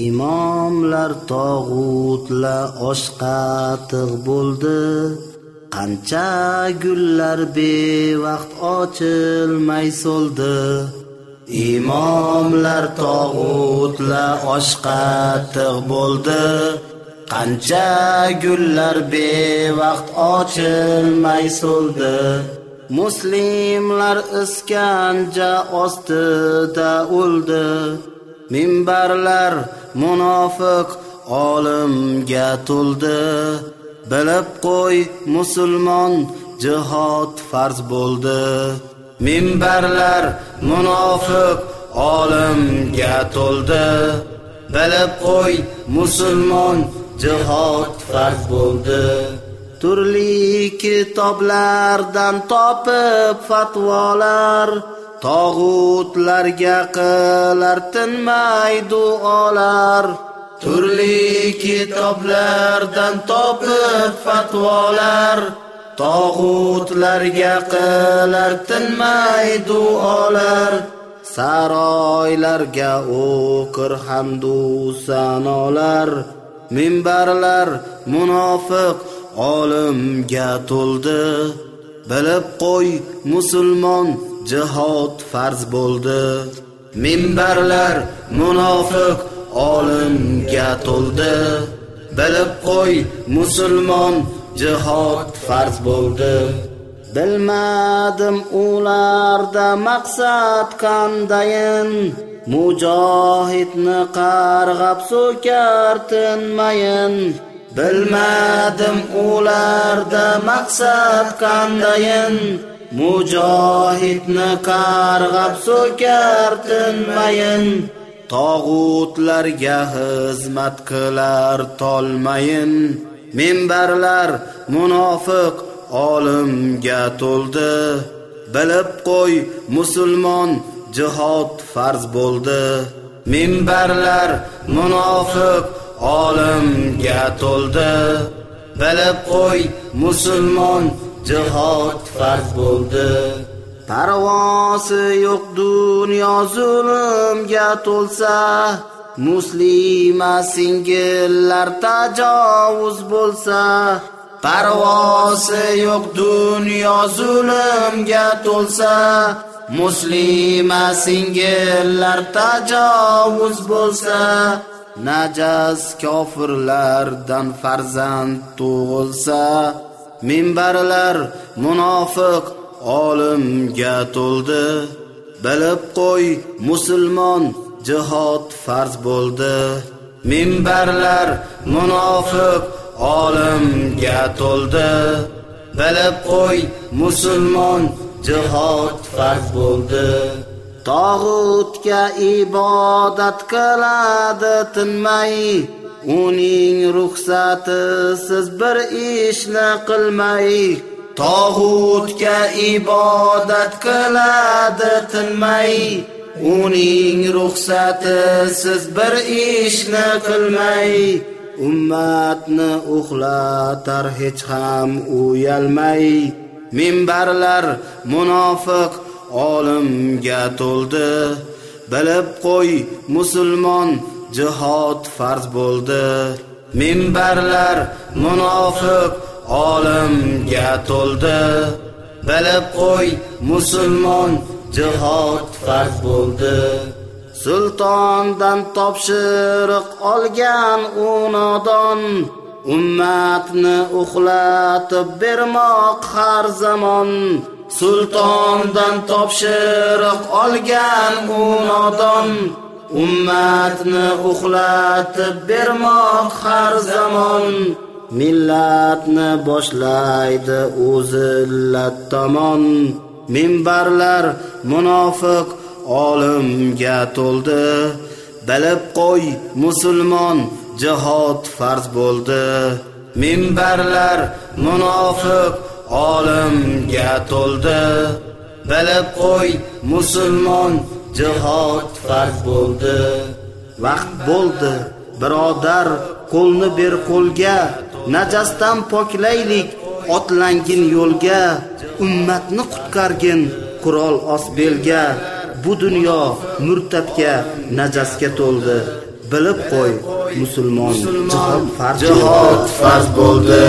imomlar tog'utla oshqatiq bo'ldi. Qancha gullar bevaqt ochilmay so'ldi. Imomlar tog'utla oshqatiq bo'ldi. Qancha gullar bevaqt ochilmay so'ldi. Muslimlar iskanja ostida o'ldi. Minbarlar munofiq olimga to'ldi bilib qo'y musulmon jihod farz bo'ldi. Minbarlar munofiq olimga to'ldi bilib qo'y musulmon jihod farz bo'ldi. Turli kitoblardan topib fatvolar tog'utlarga qilar tinmay duolar. Turli kitoblardan topib fatvolar. Tog'utlarga qilar tinmay duolar. Saroylarga o'qir hamdu sanolar minbarlar munofiq olimga to'ldi. Bilib qo'y musulmon jihod farz bo'ldi. Minbarlar munofiq olimga to'ldi. Bilib qo'y musulmon jihod farz bo'ldi. Bilmadim ularda maqsad qandayin. Mujohidni qarg'ab so'kar tinmayin bilmadim ularda maqsad qandayin. Mujohidni qarg'ab so'kar tinmayin tog'utlarga xizmat qilar tolmayin. Minbarlar munofiq olimga to'ldi. Bilib qo'y musulmon jihod farz bo'ldi. Minbarlar munofiq olimga to'ldi. Bilib qo'y musulmon jihod farz bo'ldi. Parvosi yo'q dunyo zulmga to'lsa muslima singillar tajovuz bo'lsa. Parvosi yo'q dunyo zulmga to'lsa muslima singillar tajovuz bo'lsa. Najas kofirlardan farzand tug'ilsa. Minbarlar munofiq olimga to'ldi. Bilib qo'y musulmon jihod farz bo'ldi. Minbarlar munofiq olimga to'ldi. Bilib qo'y musulmon jihod farz bo'ldi. Tog'utga ibodat qiladi tinmay. Uning ruxsatisiz bir ishni qilmay tog'utga ibodat qiladi tinmay. Uning ruxsatisiz bir ishni qilmay ummatni uxlatar hech ham uyalmay. Minbarlar munofiq olimga to'ldi bilib qo'y musulmon jihod farz bo'ldi. Minbarlar munofiq olimga to'ldi. Bilib qo'y musulmon jihod farz bo'ldi. Sultondan topshiriq olgan u nodon ummatni uxlatib bermoq har zamon. Sultondan topshiriq olgan u nodon ummatni uxlatib bermoq har zamon. Millatni boshlaydi u zillat tomon. Minbarlar munofiq olimga to'ldi. Bilib qo'y musulmon jihod farz bo'ldi. Minbarlar munofiq olimga to'ldi. Bilib qo'y musulmon jihod farz bo'ldi. Vaqt bo'ldi. Birodar qo'lni ber qo'lga. Najasdan poklaylik. Otlangin yo'lga. Ummatni qutqargin. Qurol os belga. Bu dunyo murtabga najasga to'ldi. Bilib qo'y musulmon jihod farz jihod farz bo'ldi.